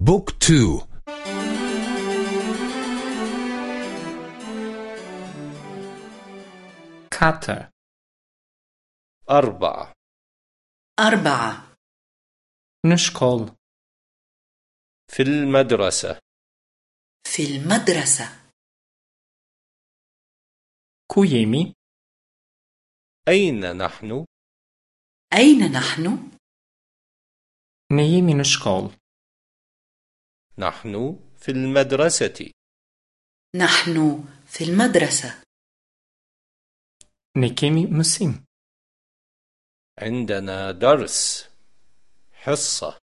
book two. Katër. أربعة. أربعة. Në shkollë. في المدرسة. في المدرسة. Ku jemi. أين نحن؟ أين نحن؟ نيمي نشكول. نحن في المدرسة. نحن في المدرسة. نكيمي مسيم. عندنا درس حصة.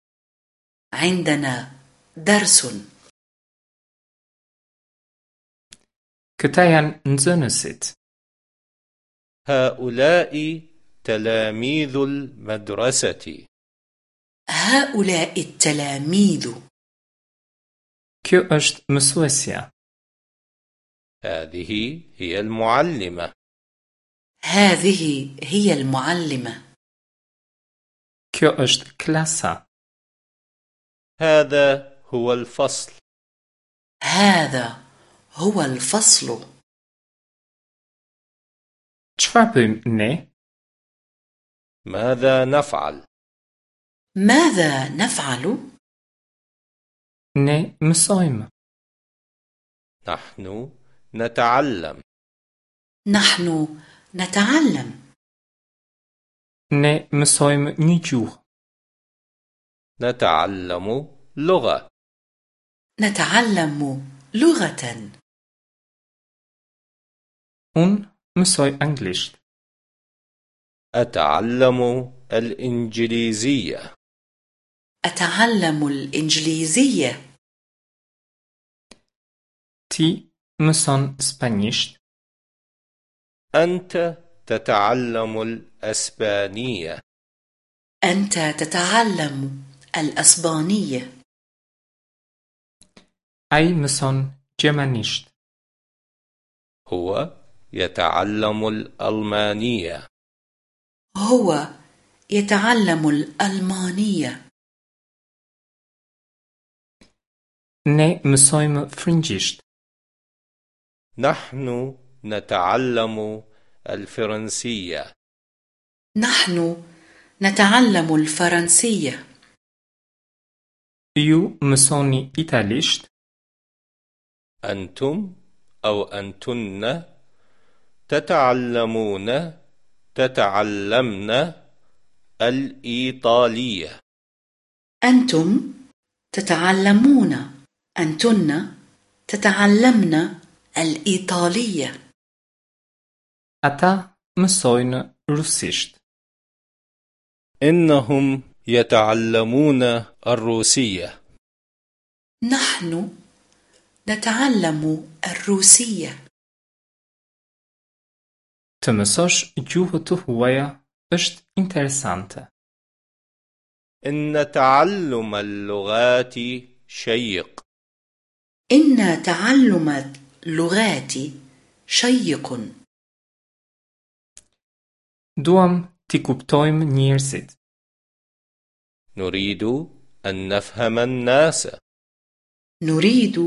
عندنا درس. كتايان نزنست هؤلاء تلاميذ المدرسة. هؤلاء التلاميذ. Kjo është mësuesja. هذه هي المعلمة. هذه هي المعلمة. Kjo është klasa. هذا هو الفصل. هذا هو الفصل. چفار بيم ني ماذا نفعل؟ ماذا نفعل؟ ني مسويم نحن نتعلم. نحن نتعلم. ني مسويم نيجوه نتعلم لغة. نتعلم لغة. Unë mësoj anglisht أتعلم الإنجليزية. أتعلم الإنجليزية. Ti mëson spanjisht أنت تتعلم الأسبانية. أنت تتعلم الأسبانية. اي مسون جيمانيشت هو يتعلم الألمانية. هو يتعلم الألمانية. ني مسويم فرنجيشت نحن نتعلم الفرنسية نحن نتعلم الفرنسية يو مسوني ايتاليشت أنتم أو أنتن تتعلمون تتعلمن الإيطالية أنتم تتعلمون أنتن تتعلمن الإيطالية. أتا مسوين روسيشت. إنهم يتعلمون الروسية. نحن نتعلم الروسية. تمسوش جوه تو هوايا اشت انترسانته إن تعلم اللغات شيق. إن تعلم اللغات شيق. duam t'i kuptojmë njerëzit نريد أن نفهم الناس نريد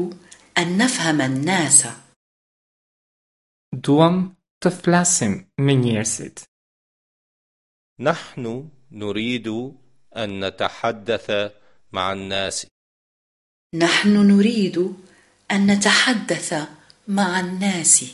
أن نفهم الناس duam të flasim me njerëzit نحن نريد أن نتحدث مع الناس نحن نريد أن نتحدث مع الناس.